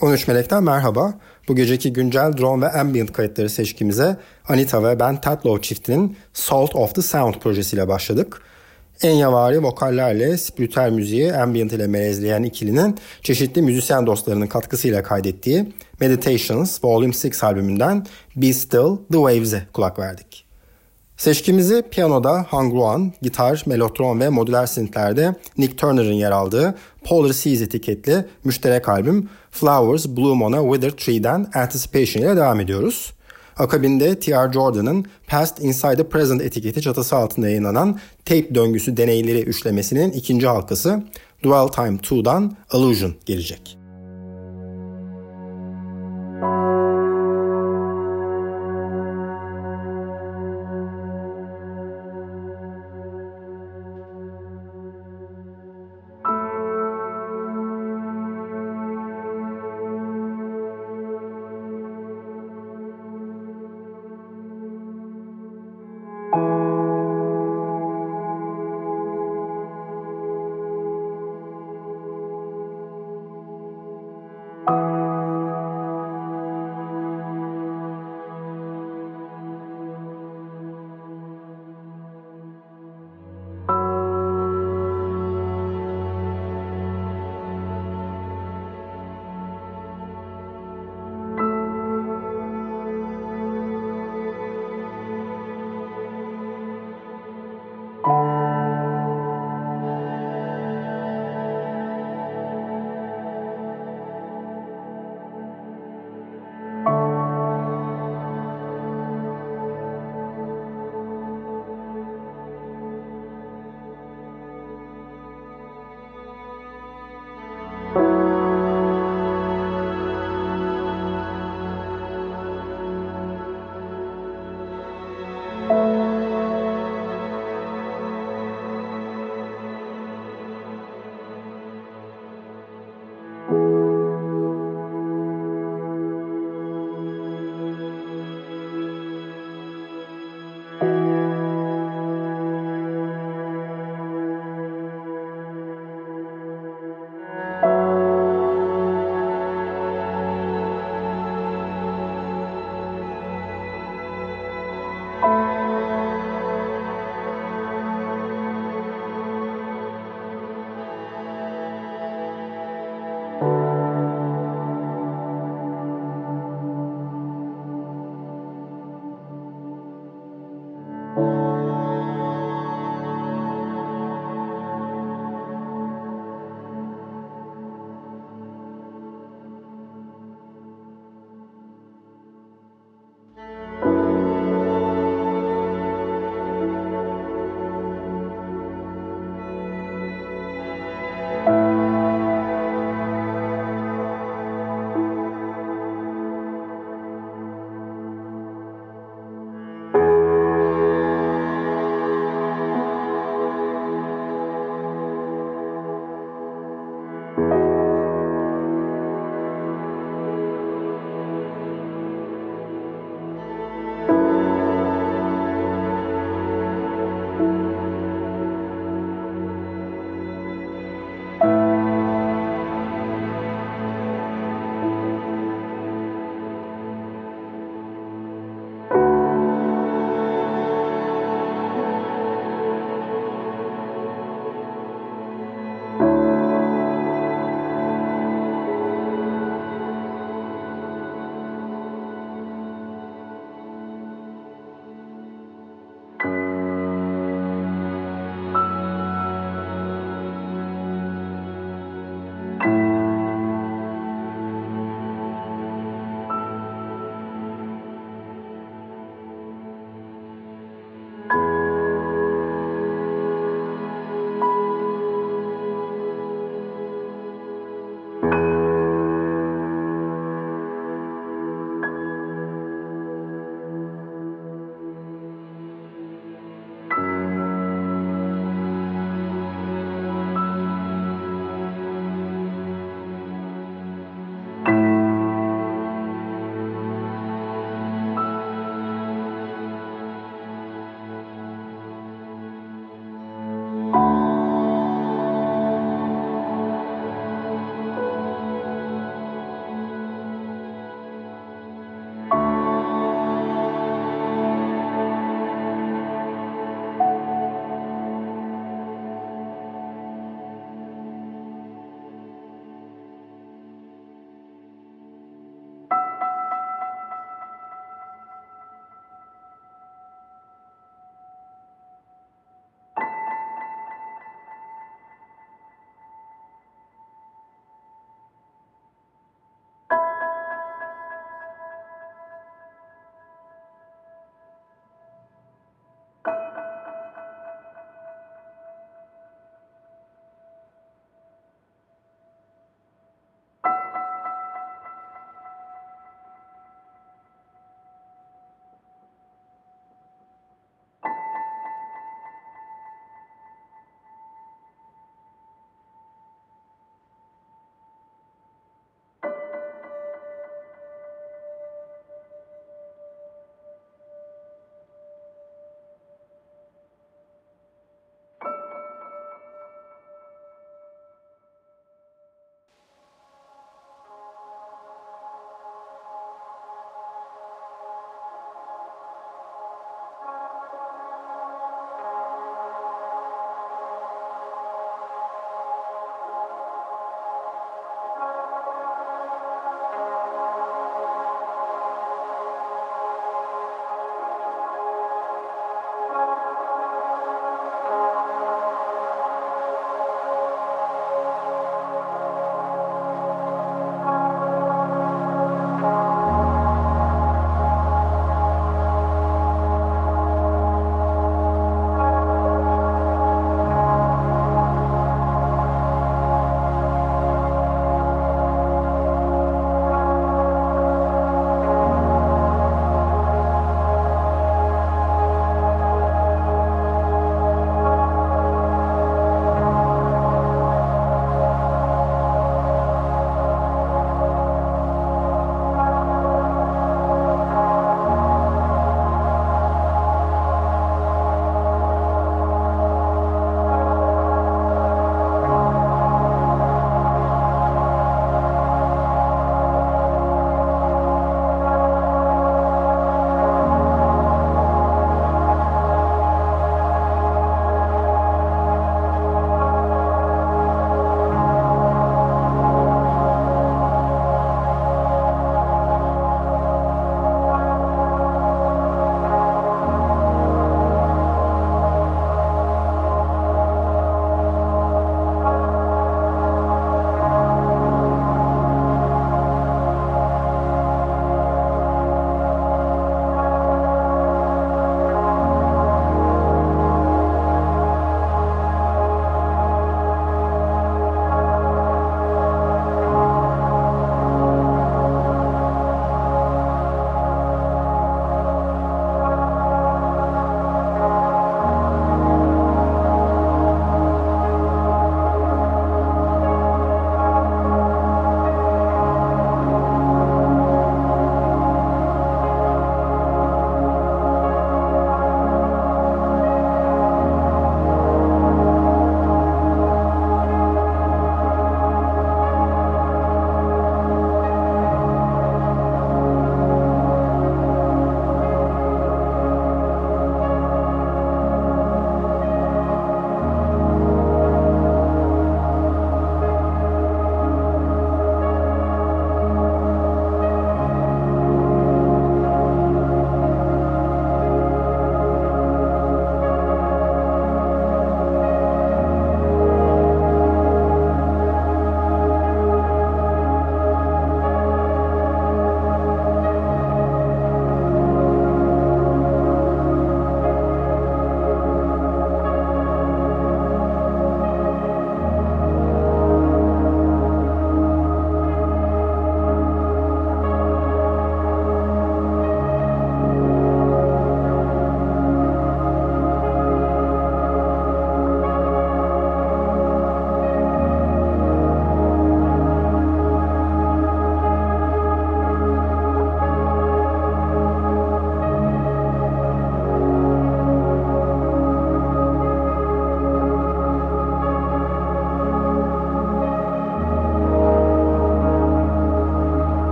13 Melek'ten merhaba. Bu geceki güncel drone ve ambient kayıtları seçkimize Anita ve Ben Tatlow çiftinin Salt of the Sound projesiyle başladık. En yavari vokallerle spiritüel müziği ambient ile melezleyen ikilinin çeşitli müzisyen dostlarının katkısıyla kaydettiği Meditations Volume 6 albümünden Be Still The Waves'e kulak verdik. Seçkimizi piyanoda Hang Ruan, gitar, melotron ve modüler synth'lerde Nick Turner'ın yer aldığı Polar Seas etiketli müşterek albüm Flowers Bloom on a Withered Tree'den Anticipation ile devam ediyoruz. Akabinde T.R. Jordan'ın Past Inside the Present etiketi çatısı altında yayınlanan tape döngüsü deneyleri üçlemesinin ikinci halkası Dwell Time 2'dan Illusion gelecek.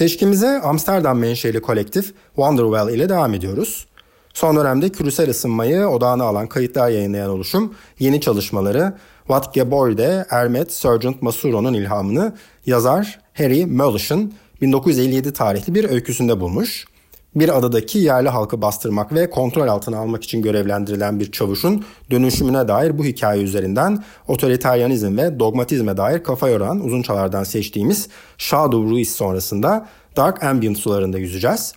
Seçkimize Amsterdam menşeli kolektif Wonderwell ile devam ediyoruz. Son dönemde küresel ısınmayı odağına alan kayıtlar yayınlayan oluşum yeni çalışmaları What Geboyde Ermet Sergeant Masuro'nun ilhamını yazar Harry Mullish'ın 1957 tarihli bir öyküsünde bulmuş. Bir adadaki yerli halkı bastırmak ve kontrol altına almak için görevlendirilen bir çavuşun dönüşümüne dair bu hikaye üzerinden otoriteryanizm ve dogmatizme dair kafa yoran uzunçalardan seçtiğimiz Shadow Ruiz sonrasında Dark Ambient sularında yüzeceğiz.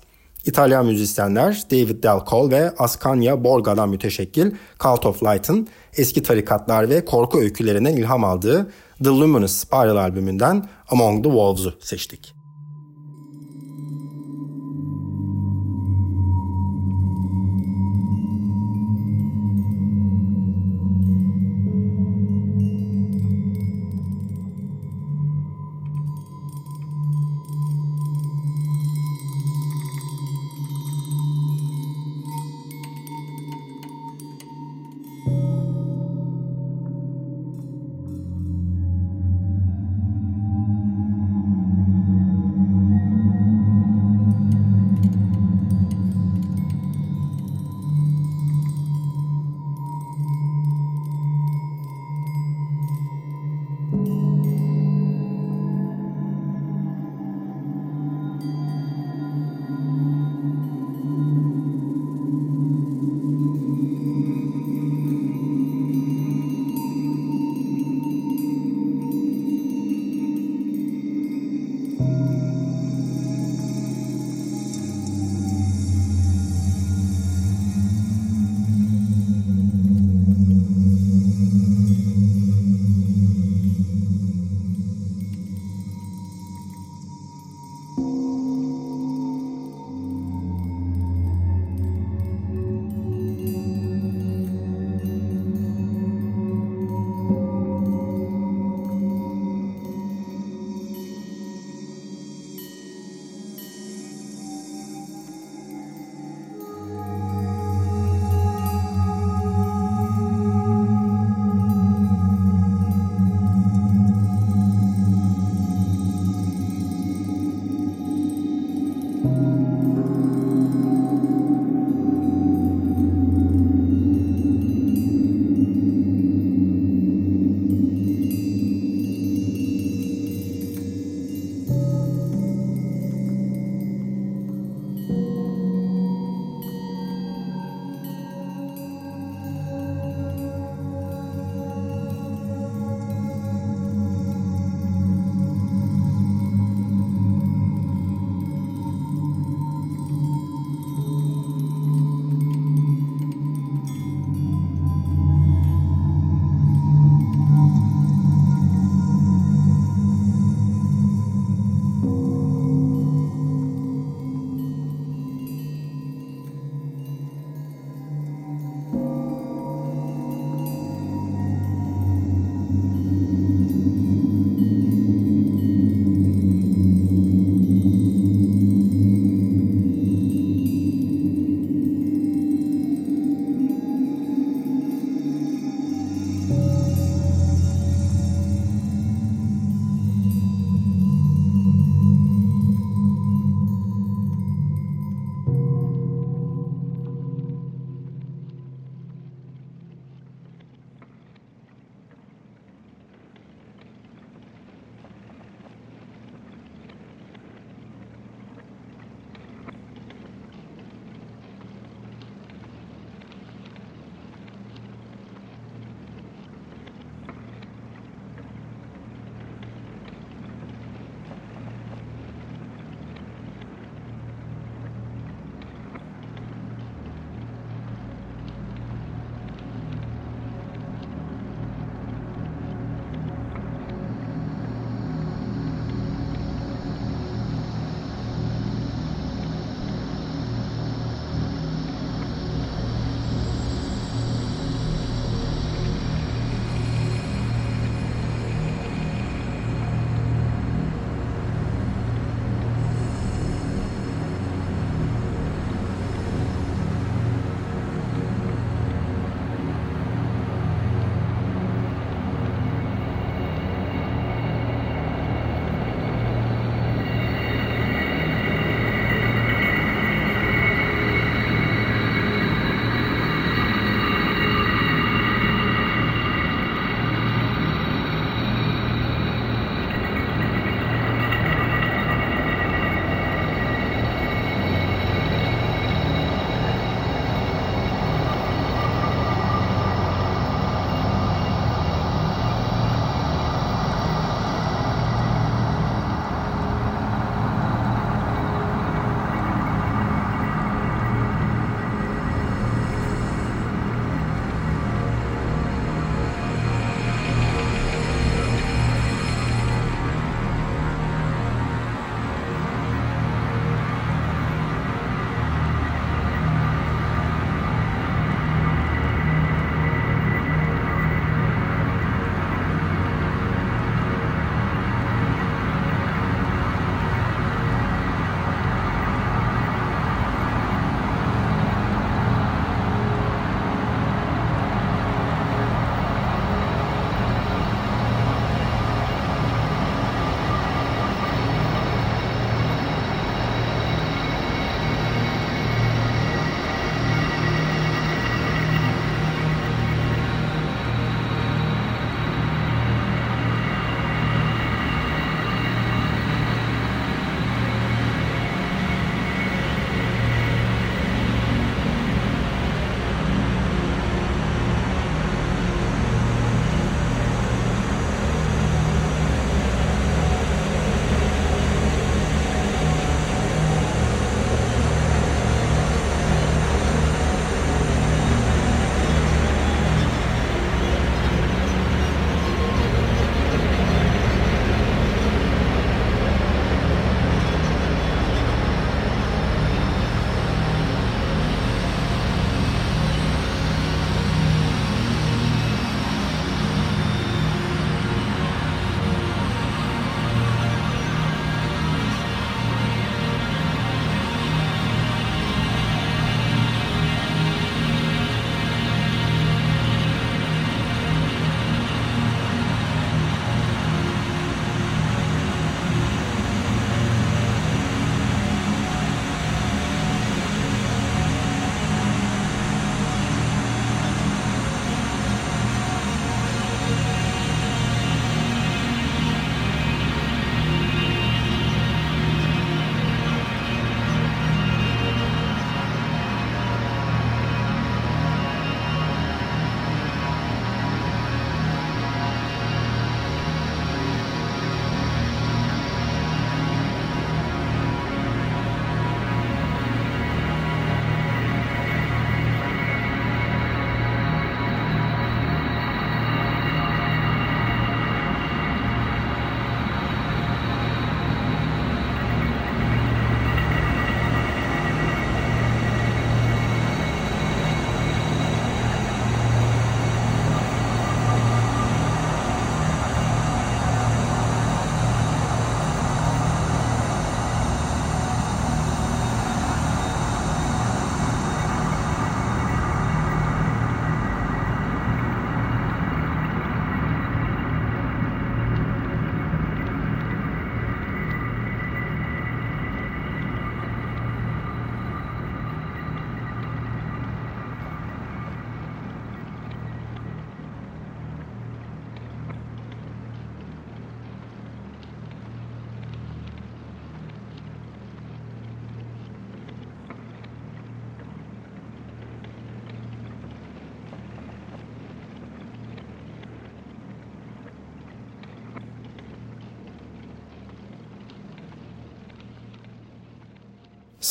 İtalyan müzisyenler David Del Col ve Ascania Borga'dan müteşekkil Cult of Light'ın eski tarikatlar ve korku öykülerinden ilham aldığı The Luminous Spiral albümünden Among the Wolves'u seçtik.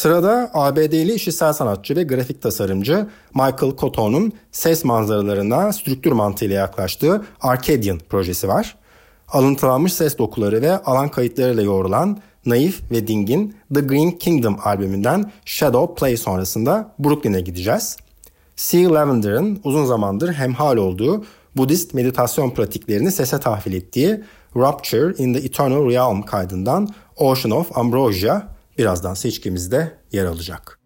Sırada ABD'li işitsel sanatçı ve grafik tasarımcı Michael Cotton'un ses manzaralarına strüktür mantığıyla yaklaştığı Arcadian projesi var. Alıntılanmış ses dokuları ve alan kayıtlarıyla yoğrulan Naif ve Ding'in The Green Kingdom albümünden Shadow Play sonrasında Brooklyn'e gideceğiz. Sea Lavender'ın uzun zamandır hemhal olduğu Budist meditasyon pratiklerini sese tahvil ettiği Rupture in the Eternal Realm kaydından Ocean of Ambrosia birazdan seçkimizde yer alacak.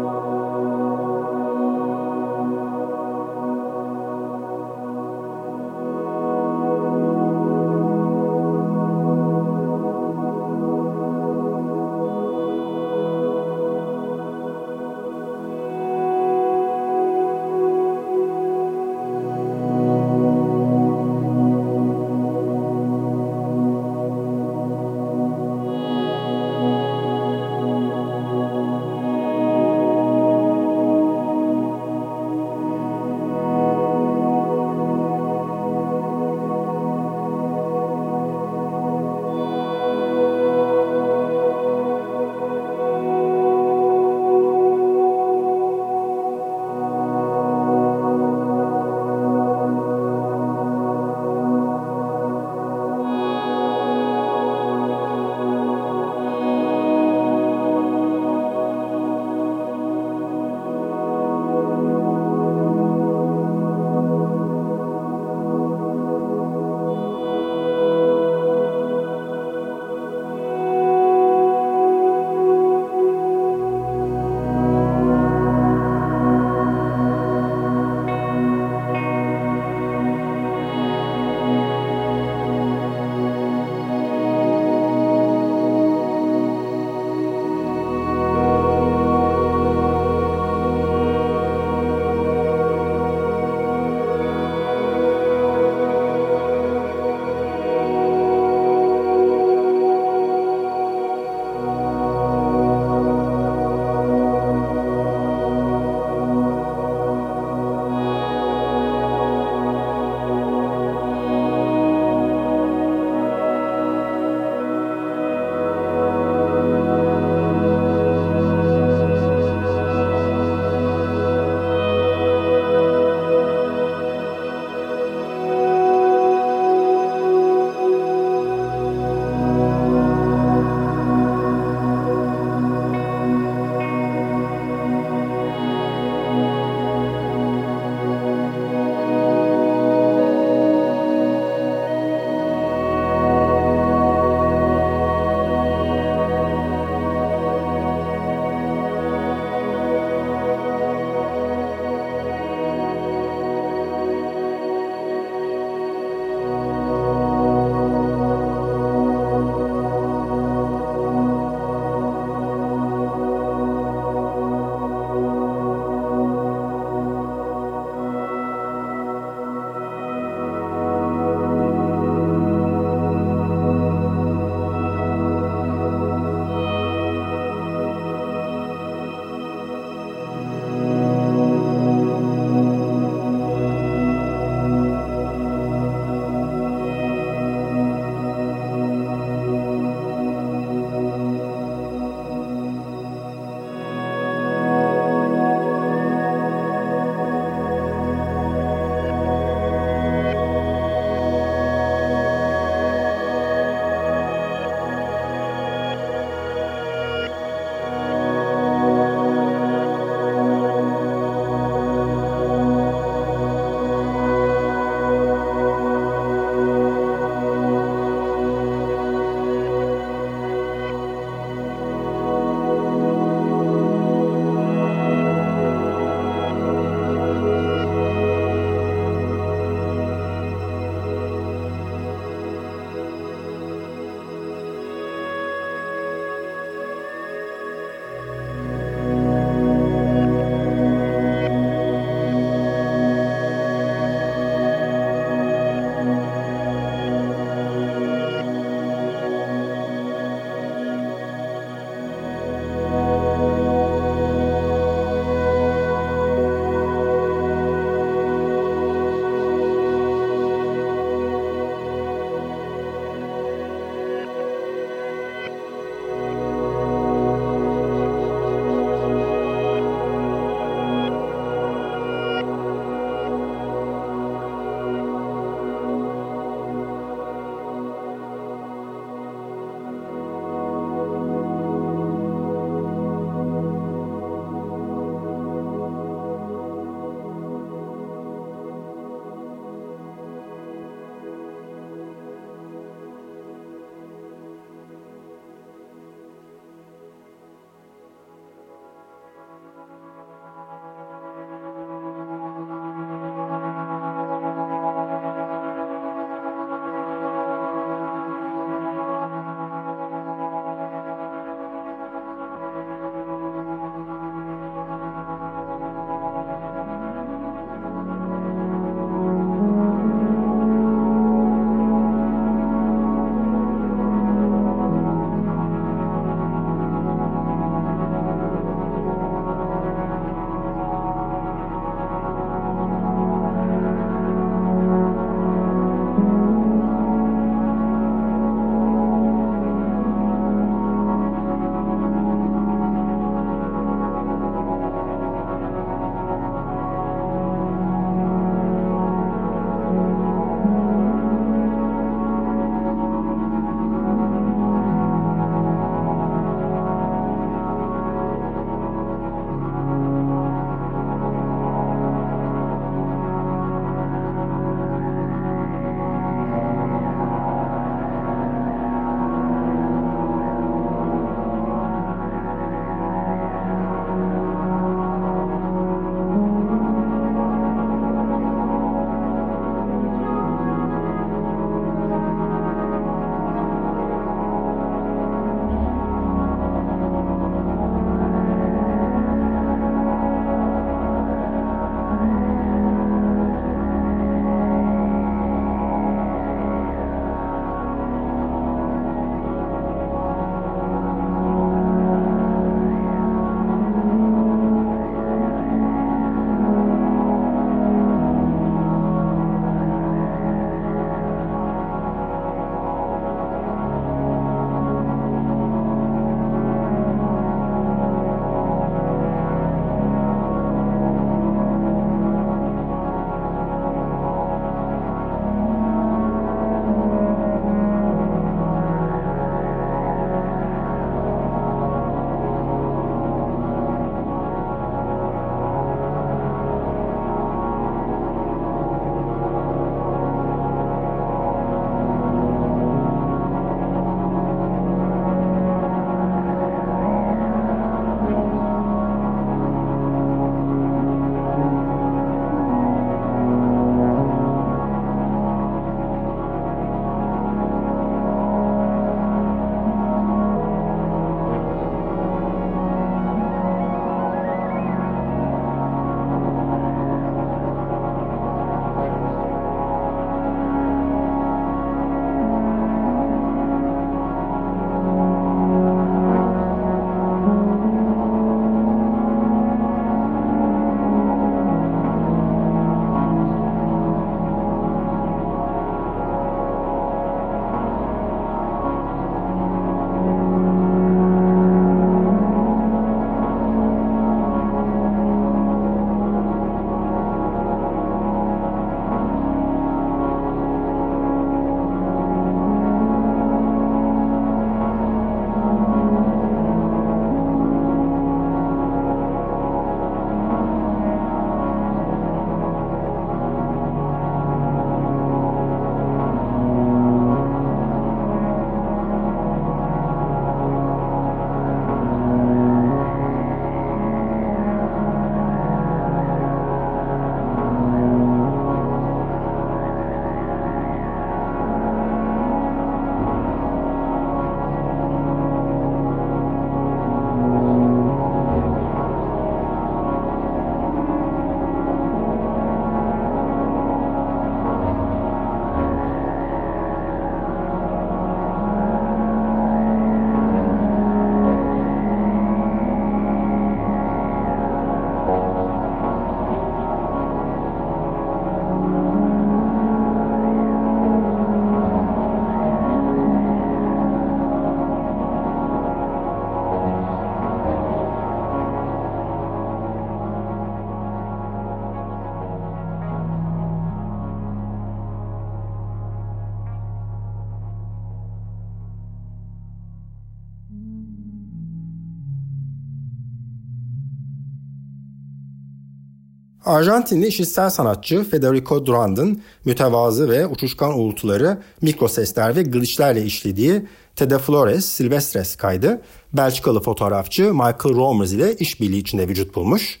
Arjantinli işitsel sanatçı Federico Durand'ın mütevazı ve uçuşkan uğultuları, mikrosesler ve glitchlerle işlediği Te de Flores Silvestres kaydı Belçikalı fotoğrafçı Michael Romers ile işbirliği içinde vücut bulmuş.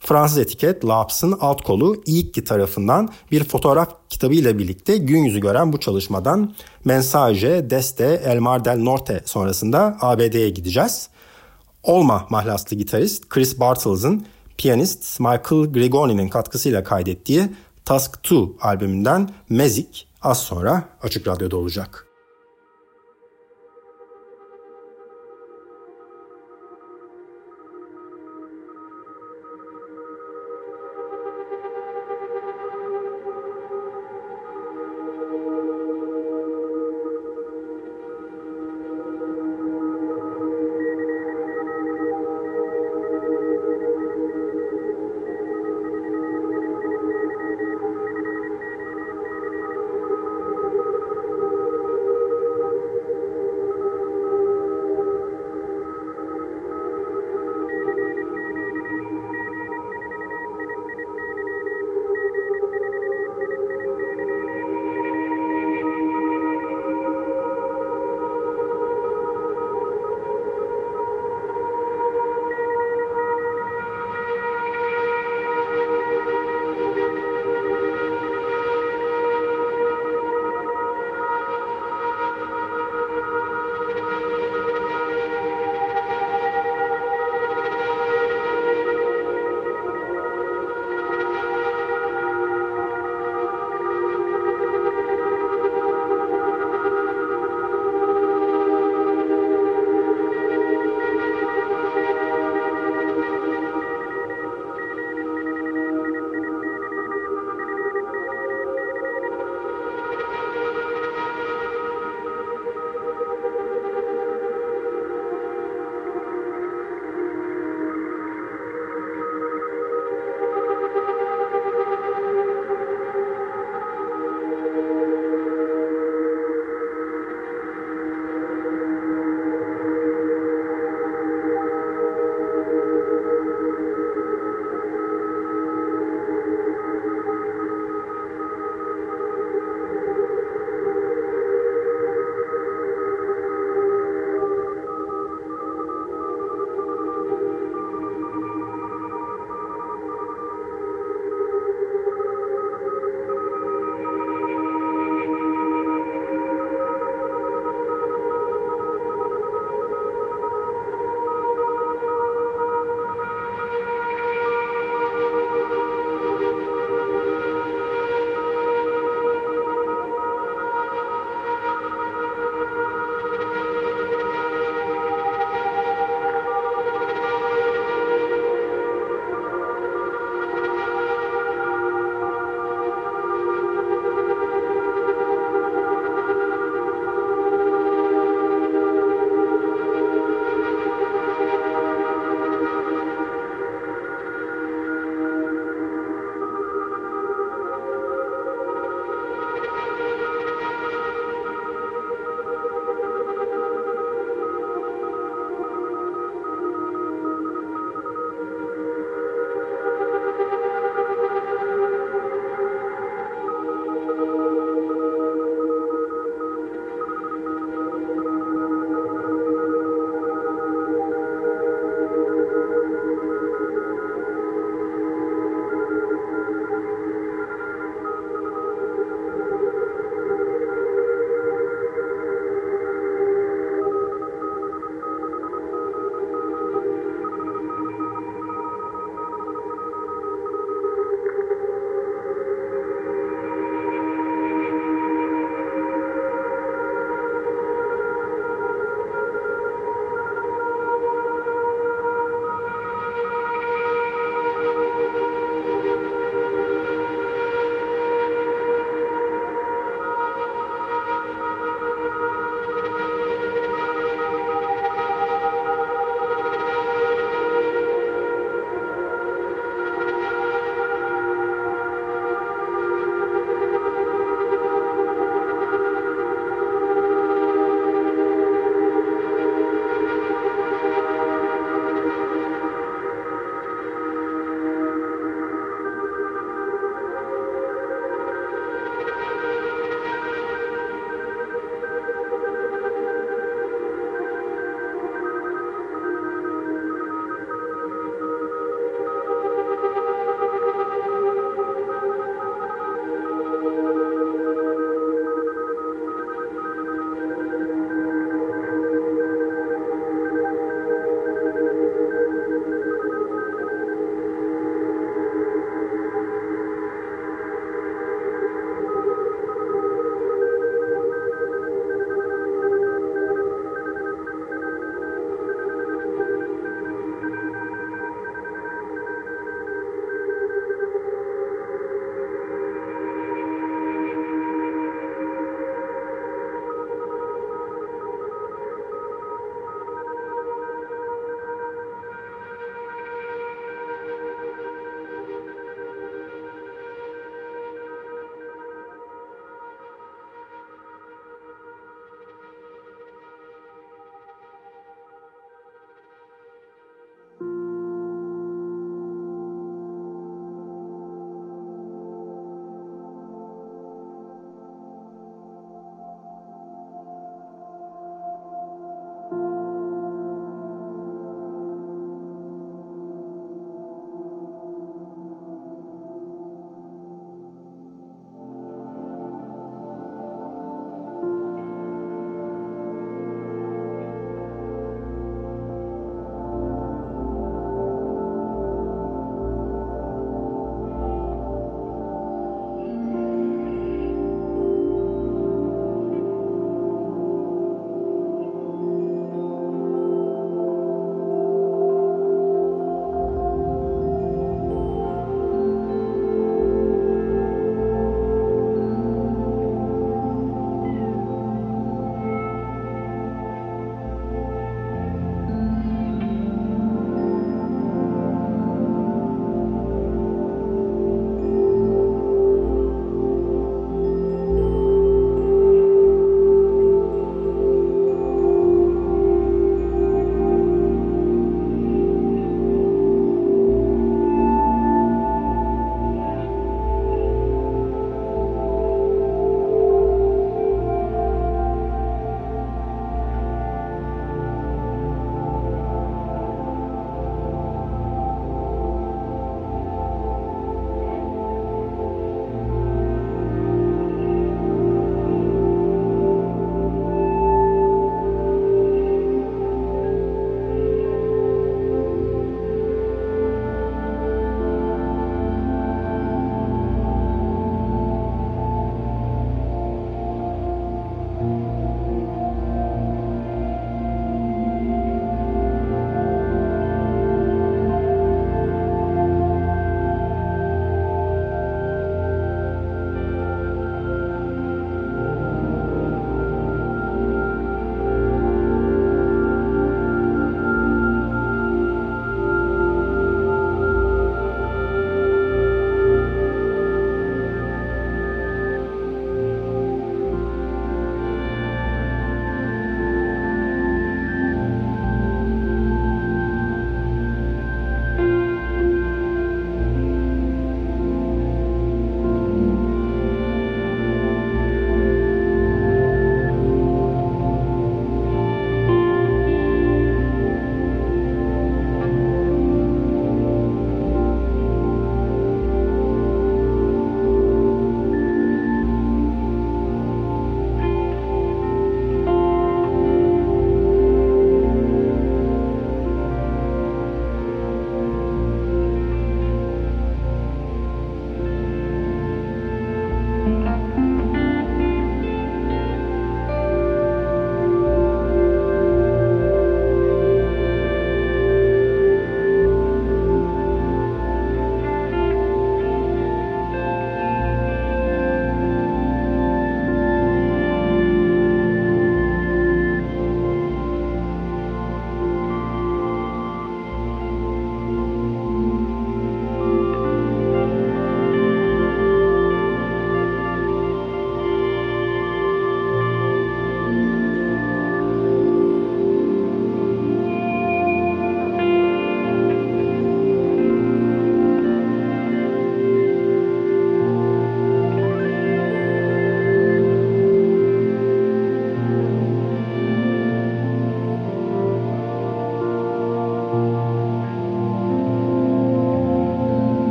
Fransız etiket Laps'ın alt kolu İlki tarafından bir fotoğraf kitabı ile birlikte gün yüzü gören bu çalışmadan Mensage Deste El Mar del Norte sonrasında ABD'ye gideceğiz. Olma mahlaslı gitarist Chris Bartles'ın piyanist Michael Gregori'nin katkısıyla kaydettiği Task 2 albümünden Magic az sonra Açık Radyo'da olacak.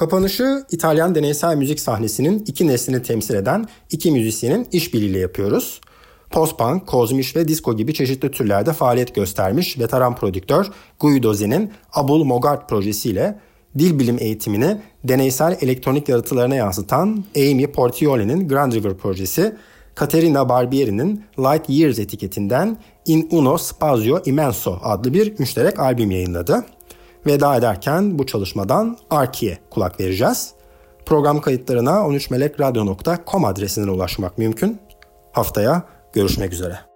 Kapanışı İtalyan deneysel müzik sahnesinin iki neslini temsil eden iki müzisyenin işbirliğiyle yapıyoruz. Post-punk, kozmiş ve disco gibi çeşitli türlerde faaliyet göstermiş veteran prodüktör Guido Zen'in Abul Mogart projesiyle dil bilim eğitimini deneysel elektronik yaratılarına yansıtan Amy Portioli'nin Grand River projesi, Caterina Barbieri'nin Light Years etiketinden In Uno Spazio Immenso adlı bir müşterek albüm yayınladı. Veda ederken bu çalışmadan Arki'ye kulak vereceğiz. Program kayıtlarına 13melekradyo.com adresinden ulaşmak mümkün. Haftaya görüşmek üzere.